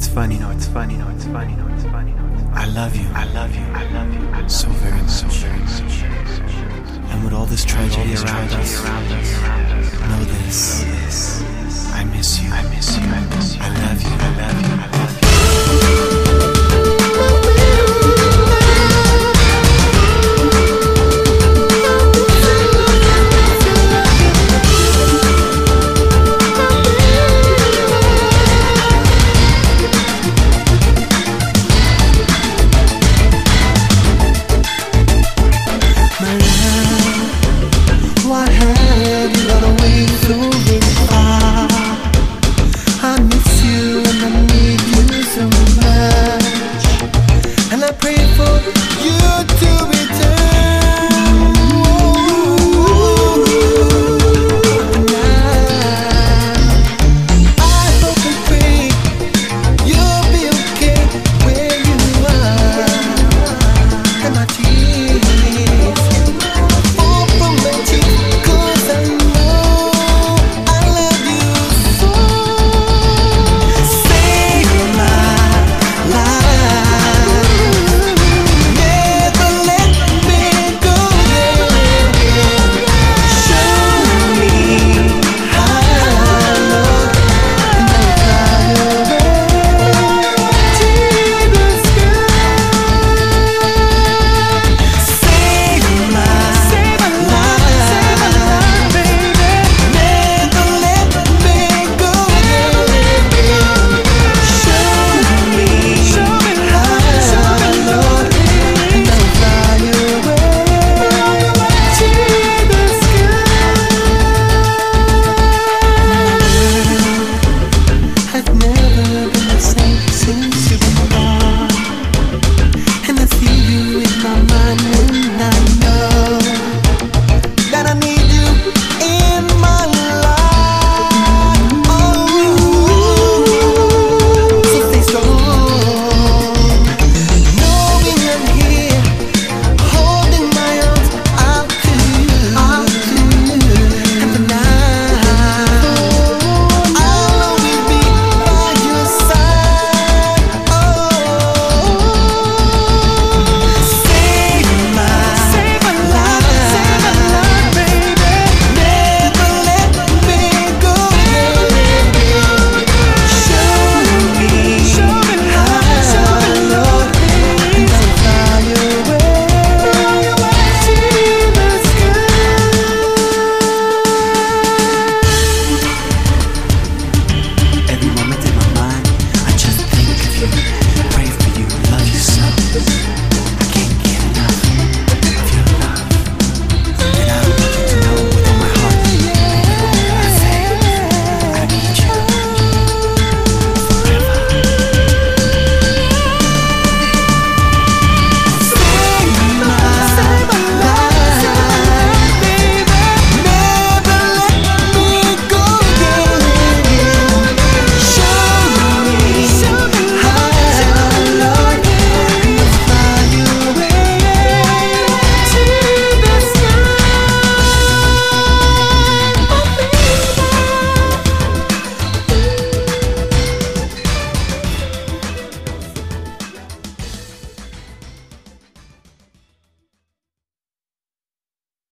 it's funny, no, it's funny, no, it's funny, no, it's funny, no, it's funny. I love you, I love you, I love you, I love so very much, so very. Much. And with all this tragedy around us, know this, Know this.